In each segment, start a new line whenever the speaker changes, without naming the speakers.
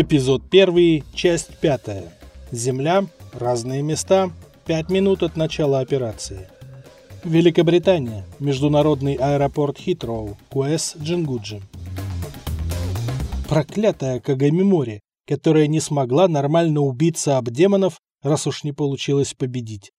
Эпизод 1, часть 5. Земля, разные места, 5 минут от начала операции. Великобритания, международный аэропорт Хитроу, Куэс Джингуджи. Проклятая Кагамимори, которая не смогла нормально убиться об демонов, раз уж не получилось победить.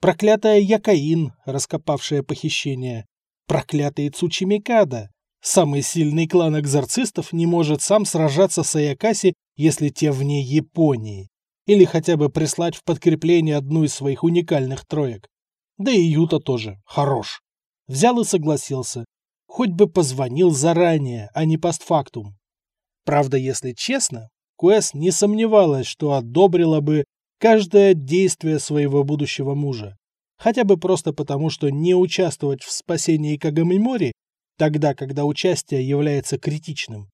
Проклятая Якаин, раскопавшая похищение. Проклятый Цучимикадо, Самый сильный клан экзорцистов не может сам сражаться с Аякаси, если те вне Японии. Или хотя бы прислать в подкрепление одну из своих уникальных троек. Да и Юта тоже. Хорош. Взял и согласился. Хоть бы позвонил заранее, а не постфактум. Правда, если честно, Куэс не сомневалась, что одобрила бы каждое действие своего будущего мужа. Хотя бы просто потому, что не участвовать в спасении Кагамимори тогда, когда участие является критичным.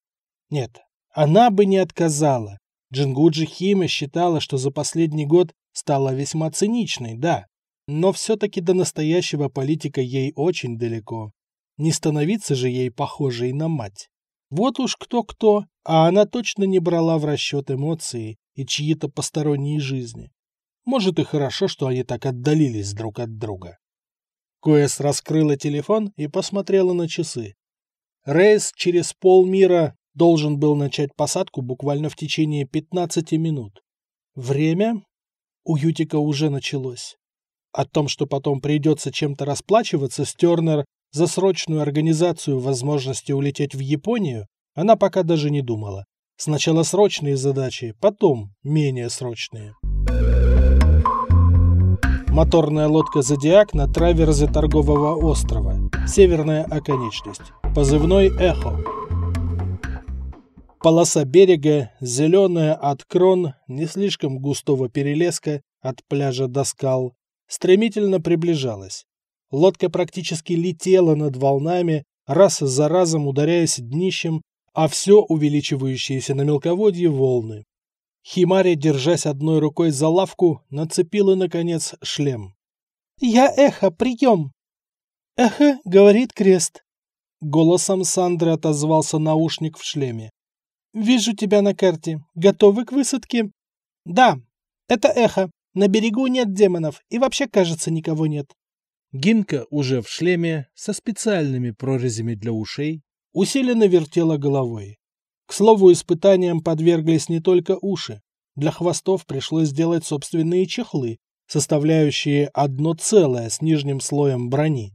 Нет, она бы не отказала. Джингуджи Химе считала, что за последний год стала весьма циничной, да, но все-таки до настоящего политика ей очень далеко. Не становиться же ей похожей на мать. Вот уж кто-кто, а она точно не брала в расчет эмоции и чьи-то посторонние жизни. Может и хорошо, что они так отдалились друг от друга. Коэс раскрыла телефон и посмотрела на часы. Рейс через полмира должен был начать посадку буквально в течение 15 минут. Время? У Ютика уже началось. О том, что потом придется чем-то расплачиваться с Тернер за срочную организацию возможности улететь в Японию, она пока даже не думала. Сначала срочные задачи, потом менее срочные. Моторная лодка «Зодиак» на траверзе торгового острова. Северная оконечность. Позывной «Эхо». Полоса берега, зеленая от крон, не слишком густого перелеска от пляжа до скал, стремительно приближалась. Лодка практически летела над волнами, раз за разом ударяясь днищем, а все увеличивающиеся на мелководье волны. Химари, держась одной рукой за лавку, нацепила, наконец, шлем. «Я Эхо, прием!» «Эхо», — говорит Крест. Голосом Сандры отозвался наушник в шлеме. «Вижу тебя на карте. Готовы к высадке?» «Да, это Эхо. На берегу нет демонов, и вообще, кажется, никого нет». Гинка уже в шлеме, со специальными прорезями для ушей, усиленно вертела головой. К слову, испытаниям подверглись не только уши. Для хвостов пришлось сделать собственные чехлы, составляющие одно целое с нижним слоем брони.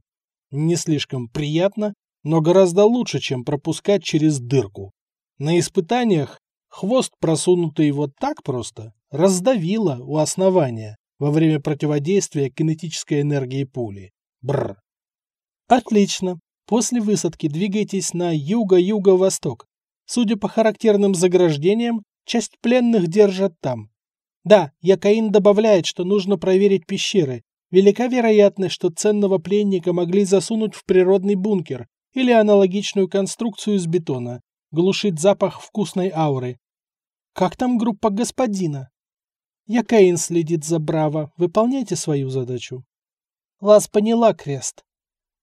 Не слишком приятно, но гораздо лучше, чем пропускать через дырку. На испытаниях хвост, просунутый вот так просто, раздавило у основания во время противодействия кинетической энергии пули. Бррр. Отлично. После высадки двигайтесь на юго-юго-восток. Судя по характерным заграждениям, часть пленных держат там. Да, Якаин добавляет, что нужно проверить пещеры. Велика вероятность, что ценного пленника могли засунуть в природный бункер или аналогичную конструкцию из бетона, глушить запах вкусной ауры. Как там группа господина? Якаин следит за Браво. Выполняйте свою задачу. Вас поняла, Крест.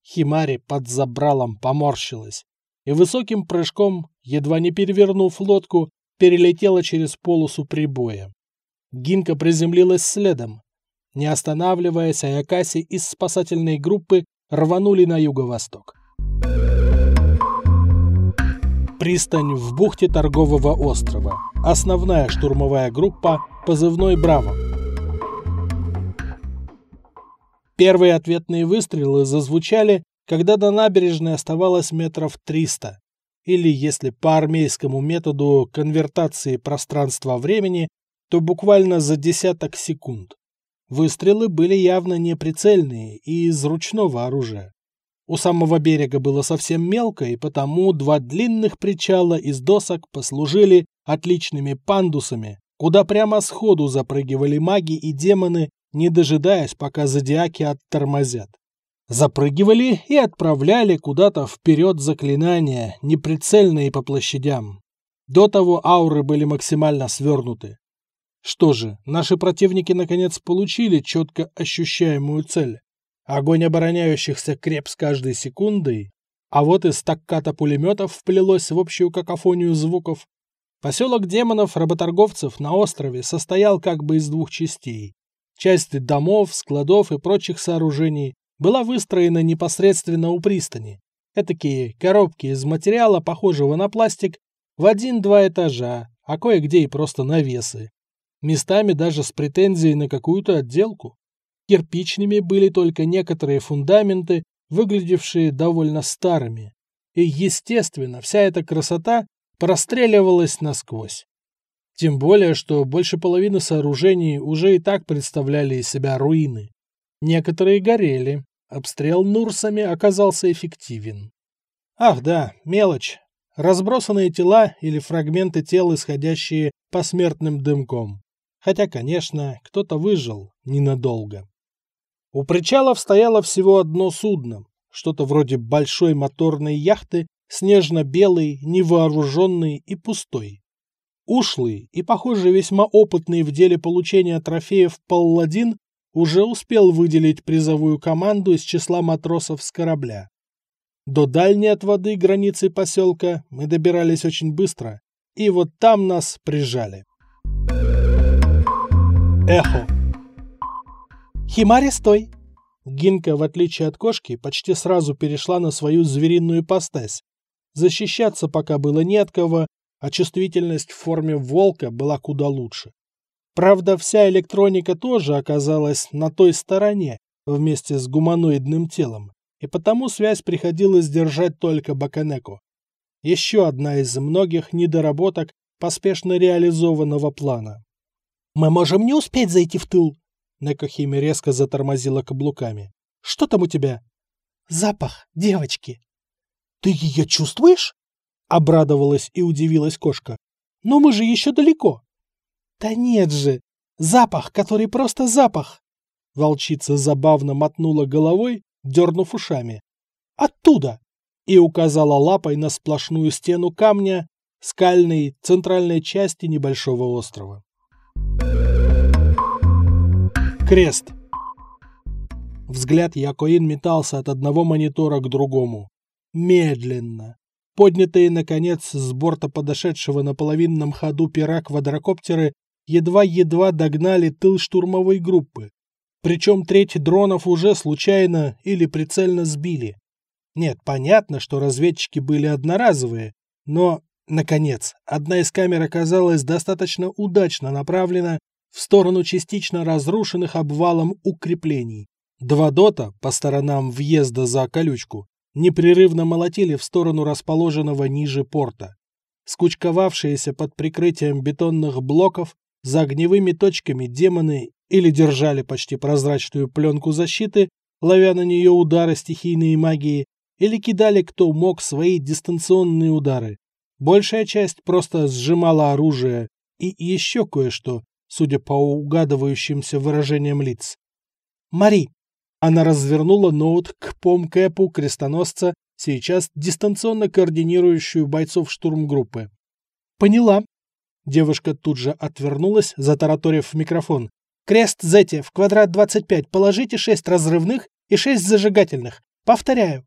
Химари под забралом поморщилась и высоким прыжком, едва не перевернув лодку, перелетела через полосу прибоя. Гинка приземлилась следом. Не останавливаясь, Аякаси из спасательной группы рванули на юго-восток. Пристань в бухте торгового острова. Основная штурмовая группа, позывной «Браво». Первые ответные выстрелы зазвучали, когда до набережной оставалось метров 300, или, если по армейскому методу конвертации пространства-времени, то буквально за десяток секунд. Выстрелы были явно неприцельные и из ручного оружия. У самого берега было совсем мелко, и потому два длинных причала из досок послужили отличными пандусами, куда прямо сходу запрыгивали маги и демоны, не дожидаясь, пока зодиаки оттормозят запрыгивали и отправляли куда-то вперед заклинания, неприцельные по площадям. До того ауры были максимально свернуты. Что же, наши противники наконец получили четко ощущаемую цель. Огонь обороняющихся креп с каждой секундой, а вот из стакката пулеметов вплелось в общую какофонию звуков. Поселок демонов-работорговцев на острове состоял как бы из двух частей. Часть домов, складов и прочих сооружений была выстроена непосредственно у пристани. Этакие коробки из материала, похожего на пластик, в один-два этажа, а кое-где и просто навесы. Местами даже с претензией на какую-то отделку. Кирпичными были только некоторые фундаменты, выглядевшие довольно старыми. И, естественно, вся эта красота простреливалась насквозь. Тем более, что больше половины сооружений уже и так представляли из себя руины. Некоторые горели. Обстрел Нурсами оказался эффективен. Ах да, мелочь. Разбросанные тела или фрагменты тел, исходящие посмертным дымком. Хотя, конечно, кто-то выжил ненадолго. У причалов стояло всего одно судно, что-то вроде большой моторной яхты, снежно-белый, невооруженный и пустой. Ушлый и, похоже, весьма опытный в деле получения трофеев палладин уже успел выделить призовую команду из числа матросов с корабля. До дальней от воды границы поселка мы добирались очень быстро, и вот там нас прижали. Эхо. «Химари, стой!» Гинка, в отличие от кошки, почти сразу перешла на свою звериную постась. Защищаться пока было не от кого, а чувствительность в форме волка была куда лучше. Правда, вся электроника тоже оказалась на той стороне, вместе с гуманоидным телом, и потому связь приходилось держать только Баканеку. Еще одна из многих недоработок поспешно реализованного плана. «Мы можем не успеть зайти в тыл!» Некохими резко затормозила каблуками. «Что там у тебя?» «Запах девочки!» «Ты ее чувствуешь?» Обрадовалась и удивилась кошка. «Но мы же еще далеко!» «Да нет же! Запах, который просто запах!» Волчица забавно мотнула головой, дернув ушами. «Оттуда!» и указала лапой на сплошную стену камня скальной центральной части небольшого острова. Крест. Взгляд Якоин метался от одного монитора к другому. Медленно, Поднятые, наконец, с борта подошедшего на половинном ходу пера квадрокоптеры едва-едва догнали тыл штурмовой группы. Причем треть дронов уже случайно или прицельно сбили. Нет, понятно, что разведчики были одноразовые, но, наконец, одна из камер оказалась достаточно удачно направлена в сторону частично разрушенных обвалом укреплений. Два дота по сторонам въезда за колючку непрерывно молотили в сторону расположенного ниже порта. Скучковавшиеся под прикрытием бетонных блоков за огневыми точками демоны или держали почти прозрачную пленку защиты, ловя на нее удары стихийной магии, или кидали кто мог свои дистанционные удары. Большая часть просто сжимала оружие и еще кое-что, судя по угадывающимся выражениям лиц. «Мари, она развернула ноут к помкэпу крестоносца, сейчас дистанционно координирующую бойцов штурмгруппы. «Поняла». Девушка тут же отвернулась, затараторив в микрофон. «Крест Зете в квадрат 25 положите 6 разрывных и 6 зажигательных. Повторяю».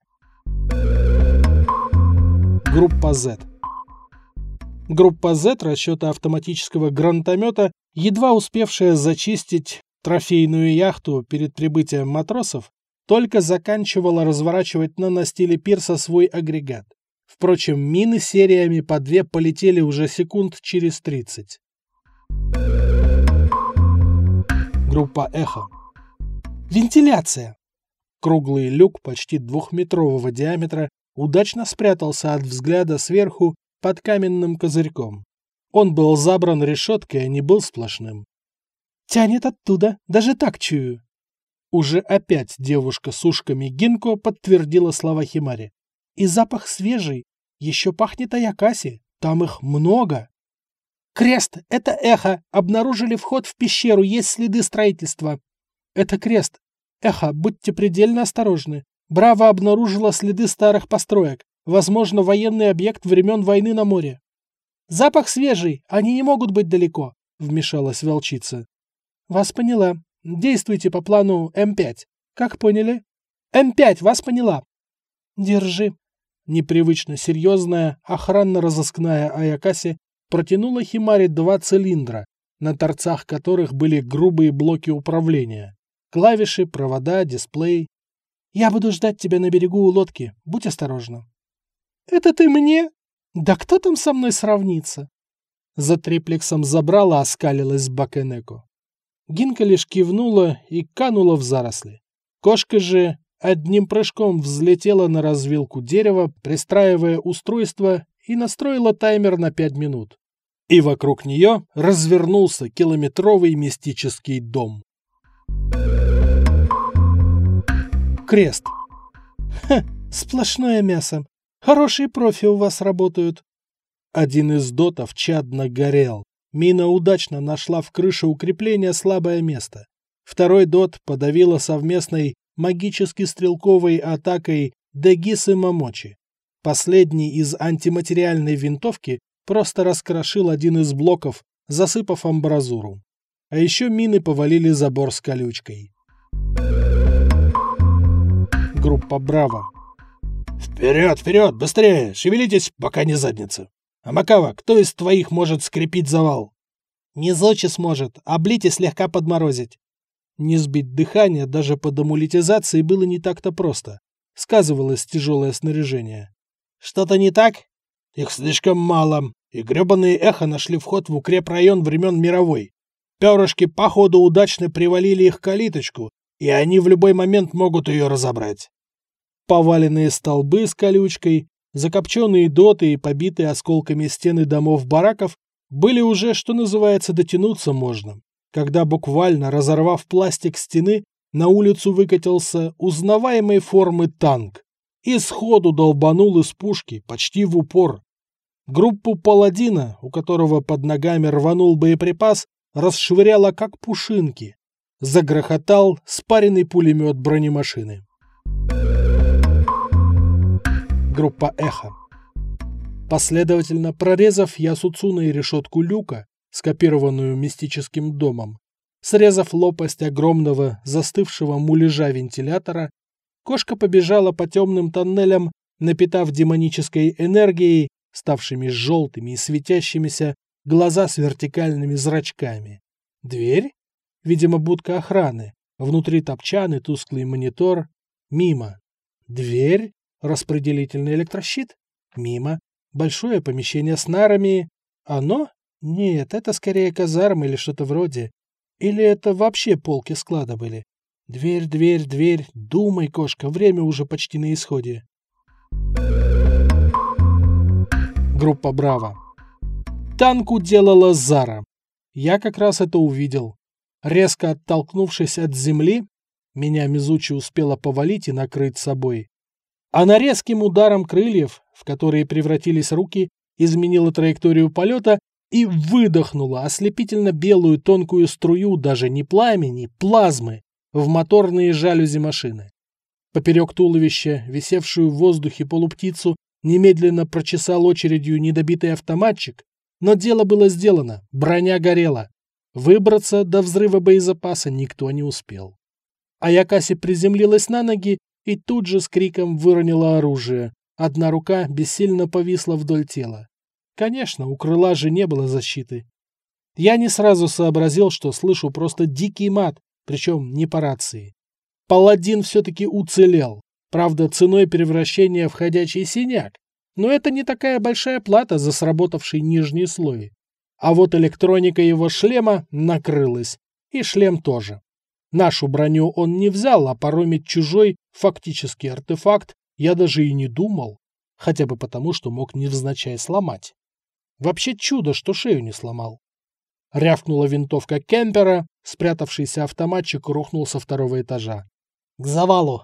Группа Z. Группа Z расчета автоматического гранатомета, едва успевшая зачистить Трофейную яхту перед прибытием матросов только заканчивала разворачивать на настиле пирса свой агрегат. Впрочем, мины сериями по две полетели уже секунд через 30. Группа «Эхо». Вентиляция. Круглый люк почти двухметрового диаметра удачно спрятался от взгляда сверху под каменным козырьком. Он был забран решеткой, а не был сплошным. Тянет оттуда, даже так чую. Уже опять девушка с ушками Гинко подтвердила слова Химари. И запах свежий, еще пахнет Аякаси, там их много. Крест, это эхо, обнаружили вход в пещеру, есть следы строительства. Это крест. Эхо, будьте предельно осторожны. Браво обнаружила следы старых построек, возможно, военный объект времен войны на море. Запах свежий, они не могут быть далеко, вмешалась волчица. Вас поняла. Действуйте по плану М5. Как поняли? М5, вас поняла. Держи. Непривычно серьезная, охранно-розыскная Аякаси протянула Химари два цилиндра, на торцах которых были грубые блоки управления. Клавиши, провода, дисплей. «Я буду ждать тебя на берегу у лодки. Будь осторожна». «Это ты мне? Да кто там со мной сравнится?» За триплексом забрала, оскалилась Бакенеко. Гинка лишь кивнула и канула в заросли. Кошка же одним прыжком взлетела на развилку дерева, пристраивая устройство и настроила таймер на пять минут. И вокруг нее развернулся километровый мистический дом. Крест. Ха, сплошное мясо. Хорошие профи у вас работают. Один из дотов чадно горел. Мина удачно нашла в крыше укрепления слабое место. Второй дот подавила совместной магически-стрелковой атакой Дегисы Мамочи. Последний из антиматериальной винтовки просто раскрошил один из блоков, засыпав амбразуру. А еще мины повалили забор с колючкой. Группа «Браво». «Вперед, вперед, быстрее! Шевелитесь, пока не задница! Амакава, кто из твоих может скрепить завал?» «Не Зочи сможет, а Блити слегка подморозить». Не сбить дыхание даже под амулетизацией было не так-то просто. Сказывалось тяжелое снаряжение. «Что-то не так?» «Их слишком мало, и гребаные эхо нашли вход в укрепрайон времен мировой. Перышки, походу, удачно привалили их калиточку, и они в любой момент могут ее разобрать. Поваленные столбы с колючкой, закопченные доты и побитые осколками стены домов-бараков были уже, что называется, дотянуться можно, когда буквально разорвав пластик стены, на улицу выкатился узнаваемой формы танк и сходу долбанул из пушки почти в упор. Группу паладина, у которого под ногами рванул боеприпас, расшвыряло как пушинки. Загрохотал спаренный пулемет бронемашины. Группа «Эхо». Последовательно прорезав Ясуцуна и решетку люка, скопированную мистическим домом, срезав лопасть огромного застывшего муляжа вентилятора, кошка побежала по темным тоннелям, напитав демонической энергией ставшими желтыми и светящимися, глаза с вертикальными зрачками. Дверь? Видимо, будка охраны. Внутри топчан и тусклый монитор. Мимо. Дверь? Распределительный электрощит? Мимо. Большое помещение с нарами. Оно? Нет, это скорее казарм или что-то вроде. Или это вообще полки склада были? Дверь, дверь, дверь. Думай, кошка, время уже почти на исходе. группа «Браво». Танку делала Зара. Я как раз это увидел. Резко оттолкнувшись от земли, меня Мизучи успела повалить и накрыть собой. Она резким ударом крыльев, в которые превратились руки, изменила траекторию полета и выдохнула ослепительно белую тонкую струю даже не пламени, плазмы, в моторные жалюзи машины. Поперек туловища, висевшую в воздухе полуптицу, немедленно прочесал очередью недобитый автоматчик, но дело было сделано, броня горела. Выбраться до взрыва боезапаса никто не успел. Аякаси приземлилась на ноги и тут же с криком выронила оружие. Одна рука бессильно повисла вдоль тела. Конечно, у крыла же не было защиты. Я не сразу сообразил, что слышу просто дикий мат, причем не по рации. Паладин все-таки уцелел. Правда, ценой превращения в ходячий синяк. Но это не такая большая плата за сработавший нижний слой. А вот электроника его шлема накрылась. И шлем тоже. Нашу броню он не взял, а поромить чужой, фактически артефакт, я даже и не думал. Хотя бы потому, что мог невзначай сломать. Вообще чудо, что шею не сломал. Рявкнула винтовка кемпера, спрятавшийся автоматчик рухнул со второго этажа. «К завалу!»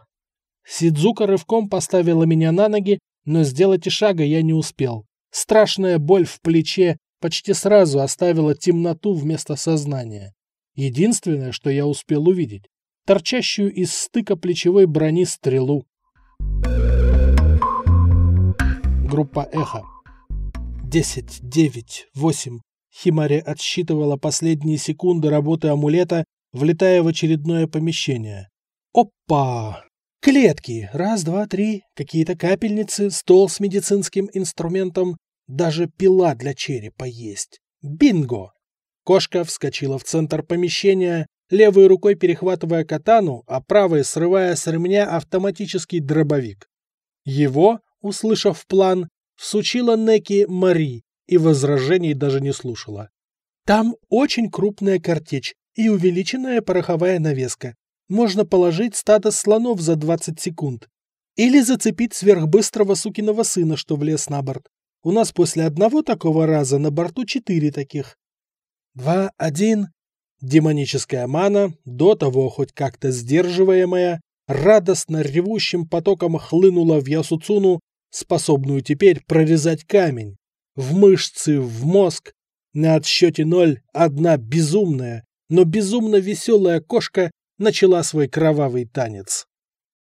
Сидзука рывком поставила меня на ноги, но сделать и шага я не успел. Страшная боль в плече почти сразу оставила темноту вместо сознания. Единственное, что я успел увидеть, торчащую из стыка плечевой брони стрелу. Группа «Эхо». Десять, девять, восемь. Химари отсчитывала последние секунды работы амулета, влетая в очередное помещение. Опа! Клетки. Раз, два, три. Какие-то капельницы, стол с медицинским инструментом, Даже пила для черепа есть. Бинго! Кошка вскочила в центр помещения, левой рукой перехватывая катану, а правой срывая с ремня автоматический дробовик. Его, услышав план, всучила Неки Мари и возражений даже не слушала. Там очень крупная картечь и увеличенная пороховая навеска. Можно положить стадо слонов за 20 секунд. Или зацепить сверхбыстрого сукиного сына, что влез на борт. У нас после одного такого раза на борту четыре таких. Два, один. Демоническая мана, до того хоть как-то сдерживаемая, радостно ревущим потоком хлынула в Ясуцуну, способную теперь прорезать камень. В мышцы, в мозг. На отсчете ноль одна безумная, но безумно веселая кошка начала свой кровавый танец.